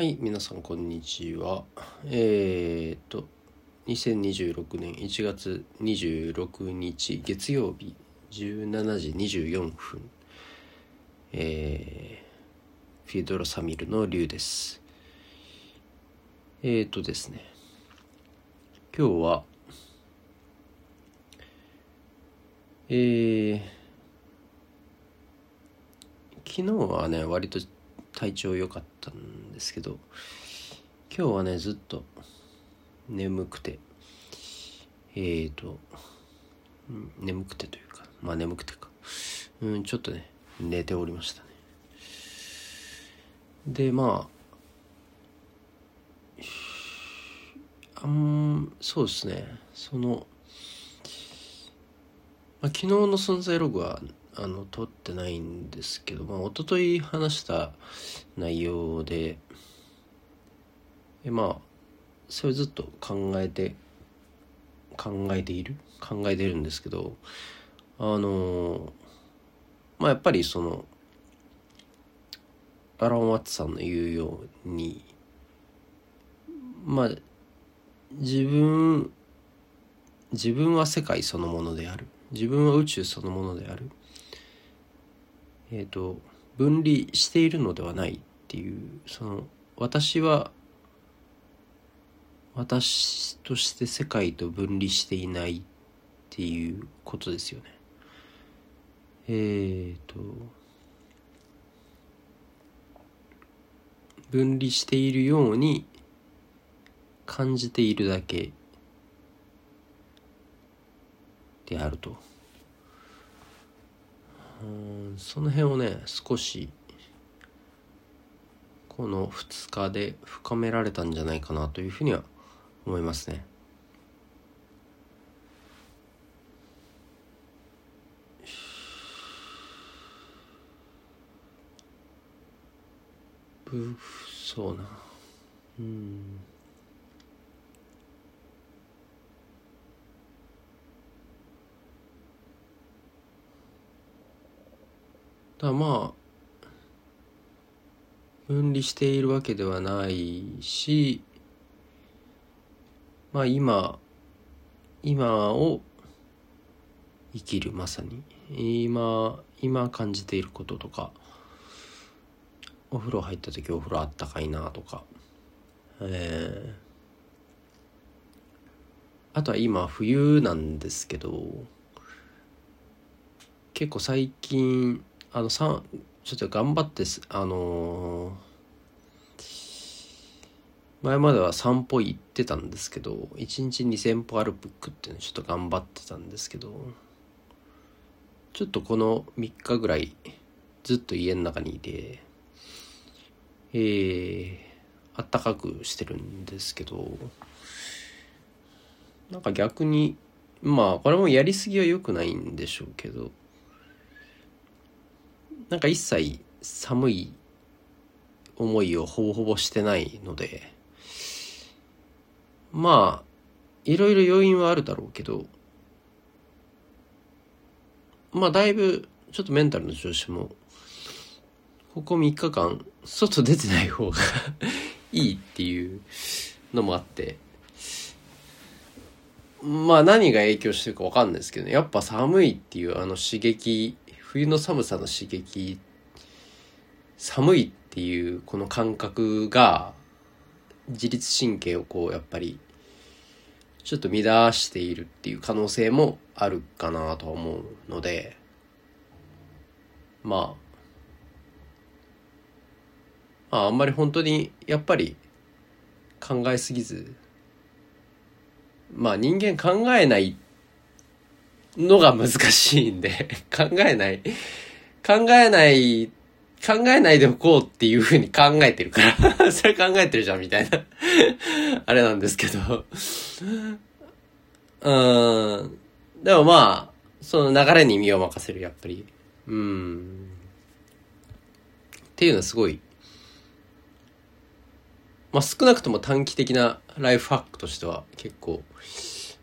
はい、皆さんこんにちは。えー、っと、2026年1月26日月曜日17時24分、えー、フィードロサミルの竜です。えー、っとですね、今日は、えー、昨日はね、割と体調良かったんですけど今日はねずっと眠くてえーと、眠くてというかまあ眠くてか。うんちょっとね寝ておりましたね。でまああんそうですね。その、まあ、昨日の存在ログはあの撮ってないんですけど、まあ、一昨日話した内容でえまあそれずっと考えて考えている？考えてるんですけどあのまあやっぱりそのアラン・ワッツさんの言うようにまあ自分自分は世界そのものである。自分は宇宙そのものである。えー、と分離しているのではないっていうその私は私として世界と分離していないっていうことですよね。えー、と分離しているように感じているだけであると。その辺をね少しこの2日で深められたんじゃないかなというふうには思いますね。そうなうんだまあ分離しているわけではないしまあ今今を生きるまさに。今今感じていることとかお風呂入った時お風呂あったかいなとかえー、あとは今冬なんですけど結構最近あのさちょっと頑張ってすあのー前までは散歩行ってたんですけど1日2,000歩歩くっていうのちょっと頑張ってたんですけどちょっとこの3日ぐらいずっと家の中にいてえー、あったかくしてるんですけどなんか逆にまあこれもやりすぎは良くないんでしょうけどなんか一切寒い思いをほぼほぼしてないのでまあいろいろ要因はあるだろうけどまあだいぶちょっとメンタルの調子もここ3日間外出てない方が いいっていうのもあってまあ何が影響してるかわかんないですけど、ね、やっぱ寒いっていうあの刺激冬の寒さの刺激寒いっていうこの感覚が自律神経をこうやっぱりちょっと乱しているっていう可能性もあるかなとは思うのでまあまああんまり本当にやっぱり考えすぎずまあ人間考えないってのが難しいんで 考えない。考えない考えないでおこうっていうふうに考えてるから。それ考えてるじゃんみたいな。あれなんですけど。うん。でもまあその流れに身を任せるやっぱり。うん。っていうのはすごい。まあ少なくとも短期的なライフハックとしては結構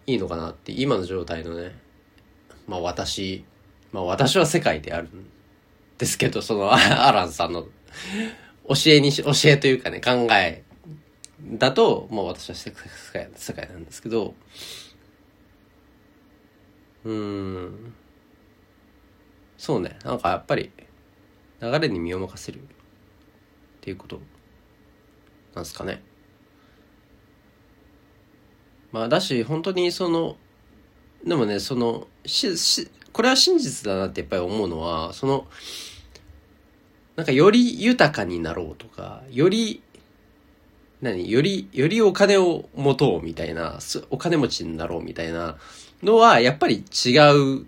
いいのかなって今の状態のね。まあ私まあ私は世界であるんですけどその アランさんの教えにし、教えというかね、考えだと、もう私は世界世界なんですけど、うん。そうね、なんかやっぱり、流れに身を任せるっていうことなんですかね。まあだし、本当にその、でもね、その、し、し、これは真実だなってやっぱり思うのは、その、なんかより豊かになろうとか、より、何より、よりお金を持とうみたいな、お金持ちになろうみたいなのは、やっぱり違う、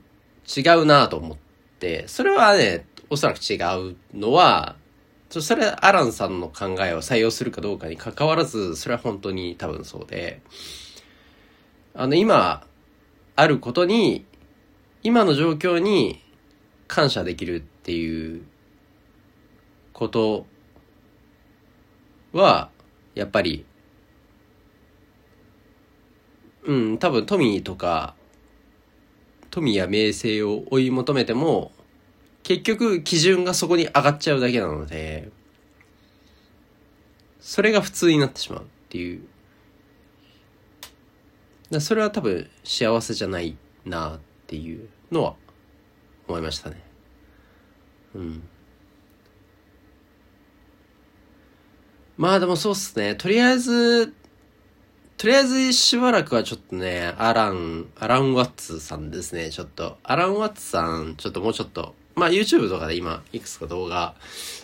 違うなと思って、それはね、おそらく違うのは、それはアランさんの考えを採用するかどうかに関わらず、それは本当に多分そうで、あの、今、あることに、今の状況に感謝できるっていうことは、やっぱり、うん、多分富とか、富や名声を追い求めても、結局基準がそこに上がっちゃうだけなので、それが普通になってしまうっていうだそれは多分幸せじゃないなっていうのは思いましたね。うん。まあでもそうっすね。とりあえず、とりあえずしばらくはちょっとね、アラン、アラン・ワッツさんですね、ちょっと。アラン・ワッツさん、ちょっともうちょっと、まあ YouTube とかで今、いくつか動画、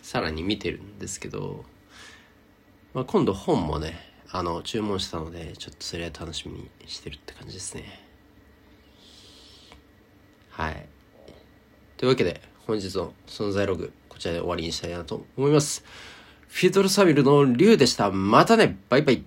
さらに見てるんですけど、まあ今度本もね、あの、注文したので、ちょっとそれは楽しみにしてるって感じですね。はい。というわけで、本日の存在ログ、こちらで終わりにしたいなと思います。フィードルサビルのリュウでした。またねバイバイ